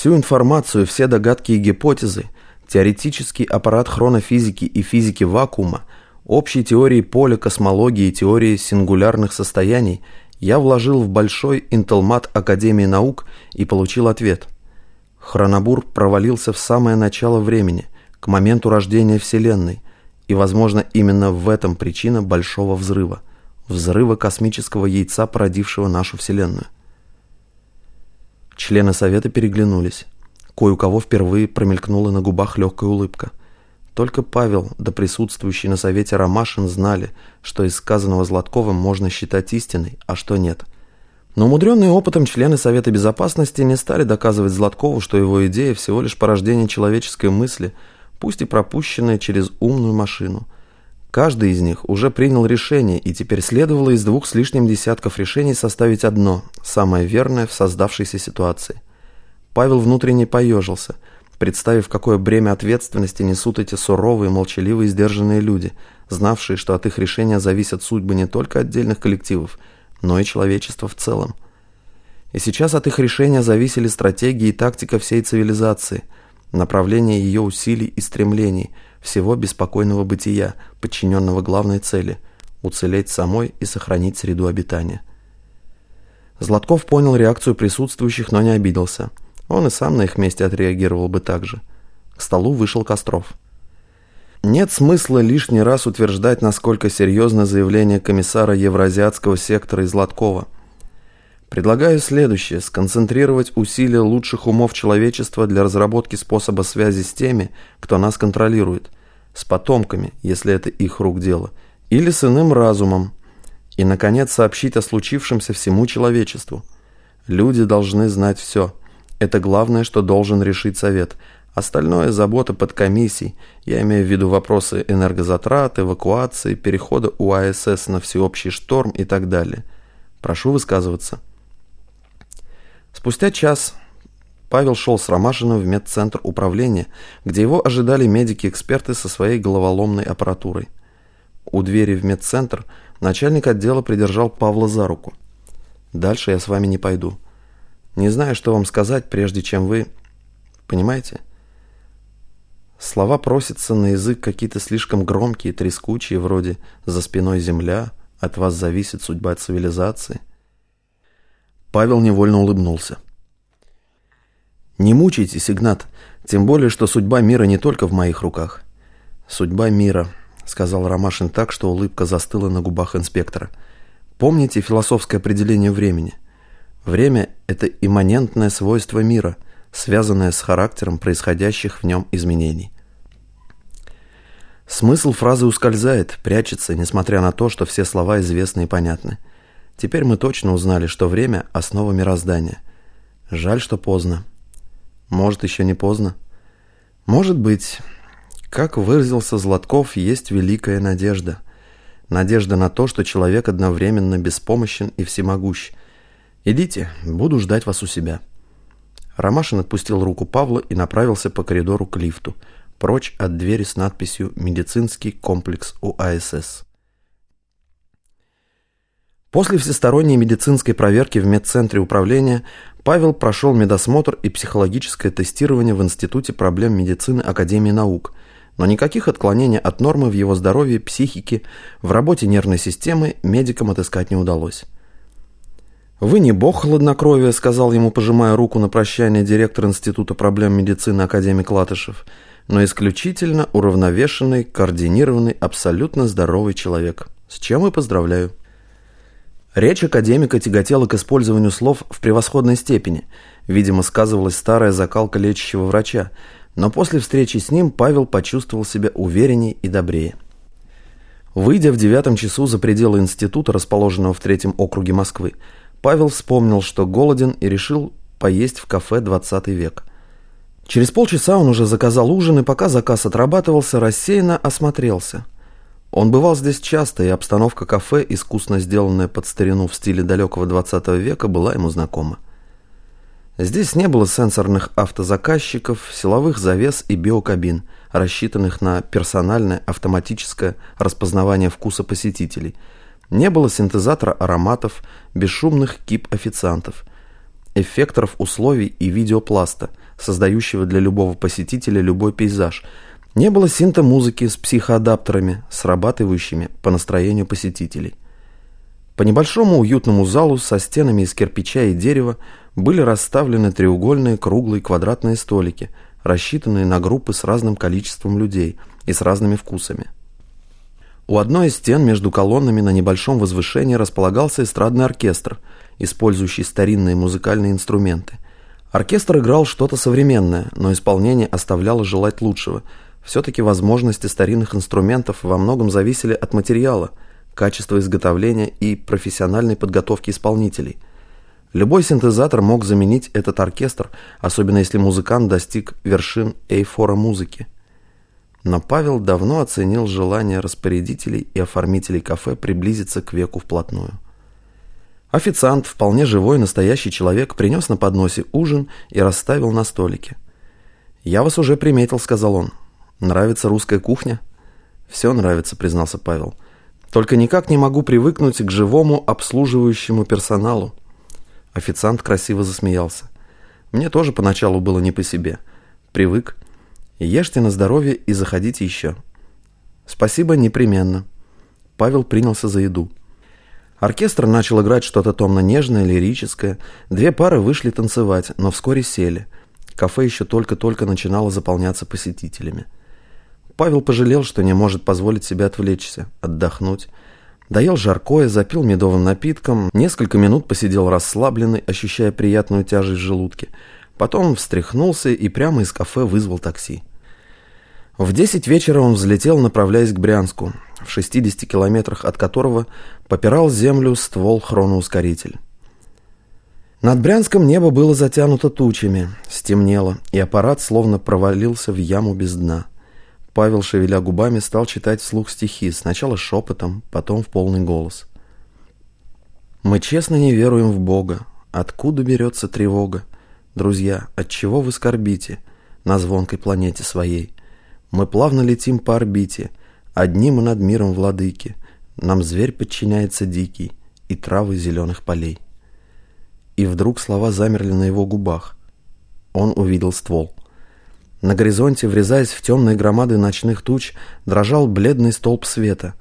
Всю информацию, все догадки и гипотезы, теоретический аппарат хронофизики и физики вакуума, общие теории поля, космологии и теории сингулярных состояний я вложил в большой интелмат Академии наук и получил ответ. Хронобур провалился в самое начало времени, к моменту рождения Вселенной, и, возможно, именно в этом причина Большого Взрыва, взрыва космического яйца, породившего нашу Вселенную. Члены Совета переглянулись. Кое у кого впервые промелькнула на губах легкая улыбка. Только Павел, да присутствующий на Совете Ромашин, знали, что из сказанного Златковым можно считать истиной, а что нет. Но умудренные опытом члены Совета Безопасности не стали доказывать Златкову, что его идея всего лишь порождение человеческой мысли, пусть и пропущенная через умную машину. Каждый из них уже принял решение, и теперь следовало из двух с лишним десятков решений составить одно, самое верное в создавшейся ситуации. Павел внутренне поежился, представив, какое бремя ответственности несут эти суровые, молчаливые, сдержанные люди, знавшие, что от их решения зависят судьбы не только отдельных коллективов, но и человечества в целом. И сейчас от их решения зависели стратегии и тактика всей цивилизации, направление ее усилий и стремлений, всего беспокойного бытия, подчиненного главной цели – уцелеть самой и сохранить среду обитания. Златков понял реакцию присутствующих, но не обиделся – он и сам на их месте отреагировал бы так же. К столу вышел Костров. Нет смысла лишний раз утверждать, насколько серьезно заявление комиссара Евразиатского сектора из Латкова. Предлагаю следующее – сконцентрировать усилия лучших умов человечества для разработки способа связи с теми, кто нас контролирует, с потомками, если это их рук дело, или с иным разумом, и, наконец, сообщить о случившемся всему человечеству. Люди должны знать все – это главное, что должен решить Совет. Остальное – забота под комиссией. Я имею в виду вопросы энергозатрат, эвакуации, перехода УАСС на всеобщий шторм и так далее. Прошу высказываться. Спустя час Павел шел с Ромашиным в медцентр управления, где его ожидали медики-эксперты со своей головоломной аппаратурой. У двери в медцентр начальник отдела придержал Павла за руку. «Дальше я с вами не пойду». Не знаю, что вам сказать, прежде чем вы... Понимаете? Слова просятся на язык какие-то слишком громкие, трескучие, вроде «за спиной земля», «от вас зависит судьба цивилизации». Павел невольно улыбнулся. «Не мучайтесь, Игнат, тем более, что судьба мира не только в моих руках». «Судьба мира», — сказал Ромашин так, что улыбка застыла на губах инспектора. «Помните философское определение времени?» Время – это имманентное свойство мира, связанное с характером происходящих в нем изменений. Смысл фразы ускользает, прячется, несмотря на то, что все слова известны и понятны. Теперь мы точно узнали, что время – основа мироздания. Жаль, что поздно. Может, еще не поздно? Может быть. Как выразился Златков, есть великая надежда. Надежда на то, что человек одновременно беспомощен и всемогущ – «Идите, буду ждать вас у себя». Ромашин отпустил руку Павла и направился по коридору к лифту, прочь от двери с надписью «Медицинский комплекс УАСС». После всесторонней медицинской проверки в медцентре управления Павел прошел медосмотр и психологическое тестирование в Институте проблем медицины Академии наук, но никаких отклонений от нормы в его здоровье, психике, в работе нервной системы медикам отыскать не удалось. «Вы не бог хладнокровия», — сказал ему, пожимая руку на прощание директор Института проблем медицины академик Латышев, «но исключительно уравновешенный, координированный, абсолютно здоровый человек. С чем и поздравляю». Речь академика тяготела к использованию слов в превосходной степени. Видимо, сказывалась старая закалка лечащего врача, но после встречи с ним Павел почувствовал себя уверенней и добрее. Выйдя в девятом часу за пределы института, расположенного в третьем округе Москвы, Павел вспомнил, что голоден и решил поесть в кафе «20 век». Через полчаса он уже заказал ужин, и пока заказ отрабатывался, рассеянно осмотрелся. Он бывал здесь часто, и обстановка кафе, искусно сделанная под старину в стиле далекого 20 века, была ему знакома. Здесь не было сенсорных автозаказчиков, силовых завес и биокабин, рассчитанных на персональное автоматическое распознавание вкуса посетителей – не было синтезатора ароматов, бесшумных кип-официантов, эффекторов условий и видеопласта, создающего для любого посетителя любой пейзаж. Не было синта-музыки с психоадаптерами, срабатывающими по настроению посетителей. По небольшому уютному залу со стенами из кирпича и дерева были расставлены треугольные, круглые, квадратные столики, рассчитанные на группы с разным количеством людей и с разными вкусами. У одной из стен между колоннами на небольшом возвышении располагался эстрадный оркестр, использующий старинные музыкальные инструменты. Оркестр играл что-то современное, но исполнение оставляло желать лучшего. Все-таки возможности старинных инструментов во многом зависели от материала, качества изготовления и профессиональной подготовки исполнителей – Любой синтезатор мог заменить этот оркестр, особенно если музыкант достиг вершин эйфора музыки. Но Павел давно оценил желание распорядителей и оформителей кафе приблизиться к веку вплотную. Официант, вполне живой настоящий человек, принес на подносе ужин и расставил на столике. «Я вас уже приметил», — сказал он. «Нравится русская кухня?» «Все нравится», — признался Павел. «Только никак не могу привыкнуть к живому обслуживающему персоналу. Официант красиво засмеялся. Мне тоже поначалу было не по себе. Привык. Ешьте на здоровье и заходите еще. Спасибо непременно. Павел принялся за еду. Оркестр начал играть что-то томно-нежное, лирическое. Две пары вышли танцевать, но вскоре сели. Кафе еще только-только начинало заполняться посетителями. Павел пожалел, что не может позволить себе отвлечься, отдохнуть. Доел жаркое, запил медовым напитком, несколько минут посидел расслабленный, ощущая приятную тяжесть в желудке. Потом встряхнулся и прямо из кафе вызвал такси. В 10 вечера он взлетел, направляясь к Брянску, в 60 километрах от которого попирал землю ствол хроноускоритель. Над Брянском небо было затянуто тучами, стемнело, и аппарат словно провалился в яму без дна. Павел, шевеля губами, стал читать вслух стихи, сначала шепотом, потом в полный голос. «Мы честно не веруем в Бога. Откуда берется тревога? Друзья, от чего вы скорбите на звонкой планете своей? Мы плавно летим по орбите, одни мы над миром владыки. Нам зверь подчиняется дикий и травы зеленых полей». И вдруг слова замерли на его губах. Он увидел ствол. На горизонте, врезаясь в темные громады ночных туч, дрожал бледный столб света.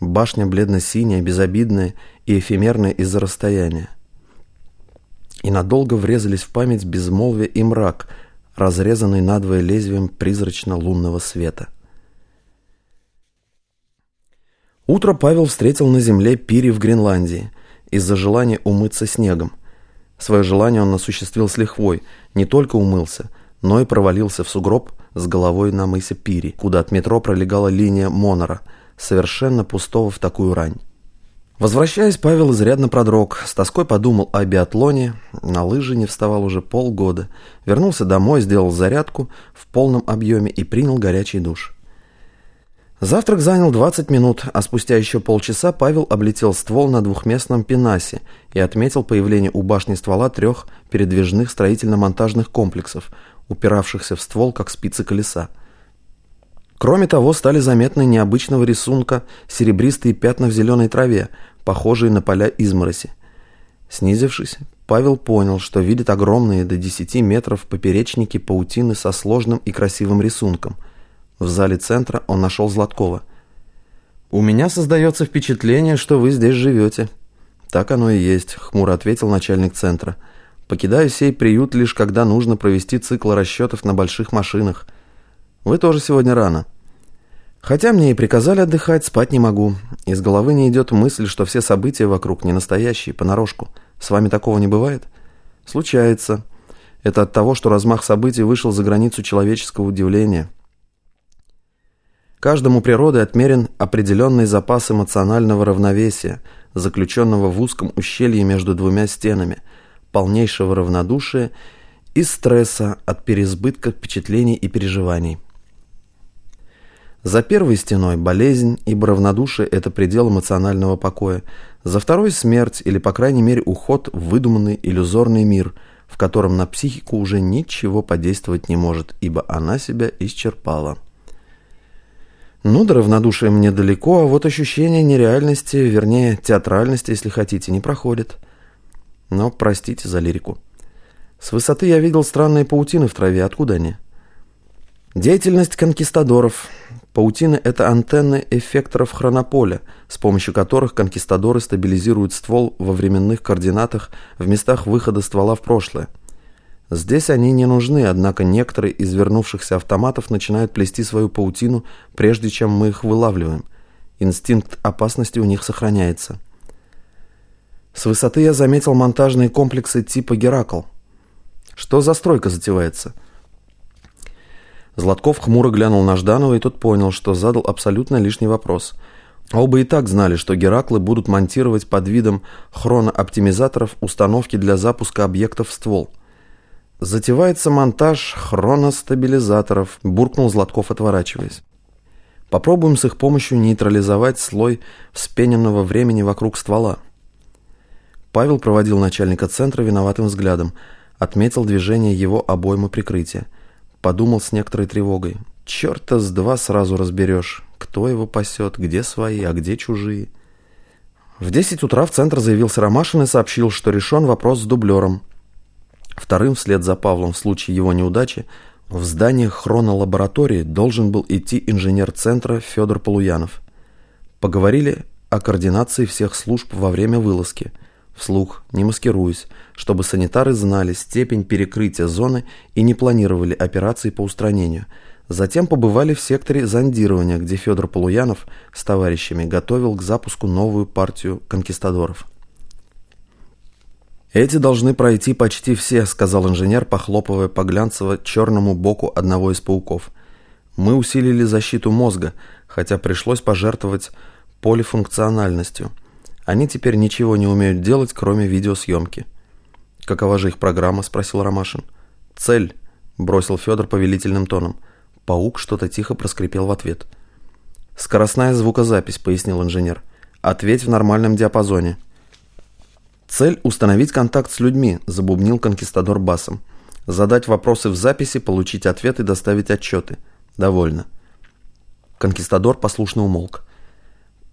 Башня бледно-синяя, безобидная и эфемерная из-за расстояния. И надолго врезались в память безмолвие и мрак, разрезанный надвое лезвием призрачно-лунного света. Утро Павел встретил на земле Пири в Гренландии из-за желания умыться снегом. Свое желание он осуществил с лихвой, не только умылся – но и провалился в сугроб с головой на мысе Пири, куда от метро пролегала линия Монора, совершенно пустого в такую рань. Возвращаясь, Павел изрядно продрог, с тоской подумал о биатлоне, на лыжи не вставал уже полгода, вернулся домой, сделал зарядку в полном объеме и принял горячий душ. Завтрак занял 20 минут, а спустя еще полчаса Павел облетел ствол на двухместном пенасе и отметил появление у башни ствола трех передвижных строительно-монтажных комплексов, упиравшихся в ствол, как спицы колеса. Кроме того, стали заметны необычного рисунка серебристые пятна в зеленой траве, похожие на поля измороси. Снизившись, Павел понял, что видит огромные до 10 метров поперечники паутины со сложным и красивым рисунком. В зале центра он нашел Златкова. «У меня создается впечатление, что вы здесь живете». «Так оно и есть», — хмуро ответил начальник центра. Покидаю сей приют лишь когда нужно провести цикл расчетов на больших машинах. Вы тоже сегодня рано. Хотя мне и приказали отдыхать, спать не могу. Из головы не идет мысль, что все события вокруг не настоящие, понарошку. С вами такого не бывает? Случается. Это от того, что размах событий вышел за границу человеческого удивления. Каждому природой отмерен определенный запас эмоционального равновесия, заключенного в узком ущелье между двумя стенами – полнейшего равнодушия и стресса от переизбытка впечатлений и переживаний. За первой стеной болезнь, ибо равнодушие – это предел эмоционального покоя. За второй – смерть, или, по крайней мере, уход в выдуманный иллюзорный мир, в котором на психику уже ничего подействовать не может, ибо она себя исчерпала. Ну, до равнодушия мне далеко, а вот ощущение нереальности, вернее, театральности, если хотите, не проходит. Но простите за лирику. С высоты я видел странные паутины в траве. Откуда они? Деятельность конкистадоров. Паутины – это антенны эффекторов хронополя, с помощью которых конкистадоры стабилизируют ствол во временных координатах в местах выхода ствола в прошлое. Здесь они не нужны, однако некоторые из вернувшихся автоматов начинают плести свою паутину, прежде чем мы их вылавливаем. Инстинкт опасности у них сохраняется. С высоты я заметил монтажные комплексы типа «Геракл». Что за стройка затевается? Златков хмуро глянул на Жданова, и тот понял, что задал абсолютно лишний вопрос. Оба и так знали, что Гераклы будут монтировать под видом хронооптимизаторов установки для запуска объектов в ствол. «Затевается монтаж хроностабилизаторов», – буркнул Златков, отворачиваясь. «Попробуем с их помощью нейтрализовать слой вспененного времени вокруг ствола». Павел проводил начальника центра виноватым взглядом, отметил движение его обоймы прикрытия – Подумал с некоторой тревогой. Черта с два сразу разберешь, кто его пасет, где свои, а где чужие. В 10 утра в центр заявился Ромашин и сообщил, что решен вопрос с дублером. Вторым вслед за Павлом в случае его неудачи в здание хронолаборатории должен был идти инженер центра Федор Полуянов. Поговорили о координации всех служб во время вылазки – вслух, не маскируясь, чтобы санитары знали степень перекрытия зоны и не планировали операции по устранению. Затем побывали в секторе зондирования, где Федор Полуянов с товарищами готовил к запуску новую партию конкистадоров. «Эти должны пройти почти все», — сказал инженер, похлопывая по глянцево-черному боку одного из пауков. «Мы усилили защиту мозга, хотя пришлось пожертвовать полифункциональностью». Они теперь ничего не умеют делать, кроме видеосъемки. «Какова же их программа?» – спросил Ромашин. «Цель», – бросил Федор повелительным тоном. Паук что-то тихо проскрипел в ответ. «Скоростная звукозапись», – пояснил инженер. «Ответь в нормальном диапазоне». «Цель – установить контакт с людьми», – забубнил конкистадор басом. «Задать вопросы в записи, получить ответы, доставить отчеты». «Довольно». Конкистадор послушно умолк.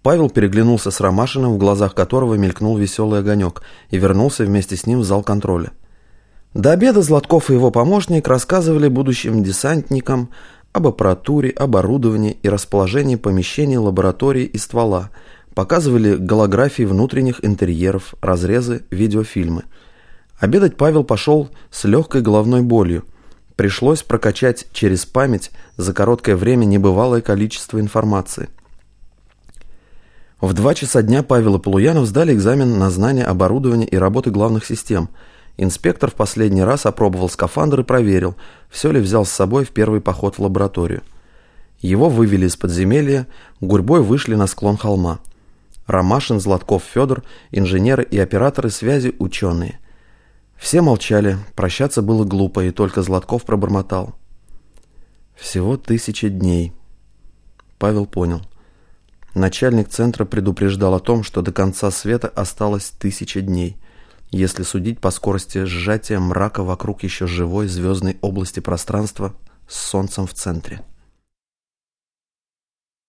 Павел переглянулся с Ромашиным, в глазах которого мелькнул веселый огонек, и вернулся вместе с ним в зал контроля. До обеда Златков и его помощник рассказывали будущим десантникам об аппаратуре, оборудовании и расположении помещений лаборатории и ствола, показывали голографии внутренних интерьеров, разрезы, видеофильмы. Обедать Павел пошел с легкой головной болью. Пришлось прокачать через память за короткое время небывалое количество информации – в два часа дня Павел и Полуянов сдали экзамен на знание оборудования и работы главных систем. Инспектор в последний раз опробовал скафандр и проверил, все ли взял с собой в первый поход в лабораторию. Его вывели из подземелья, гурьбой вышли на склон холма. Ромашин, Златков, Федор, инженеры и операторы связи, ученые. Все молчали, прощаться было глупо, и только Златков пробормотал. «Всего тысяча дней». Павел понял. Начальник центра предупреждал о том, что до конца света осталось тысяча дней, если судить по скорости сжатия мрака вокруг еще живой звездной области пространства с Солнцем в центре.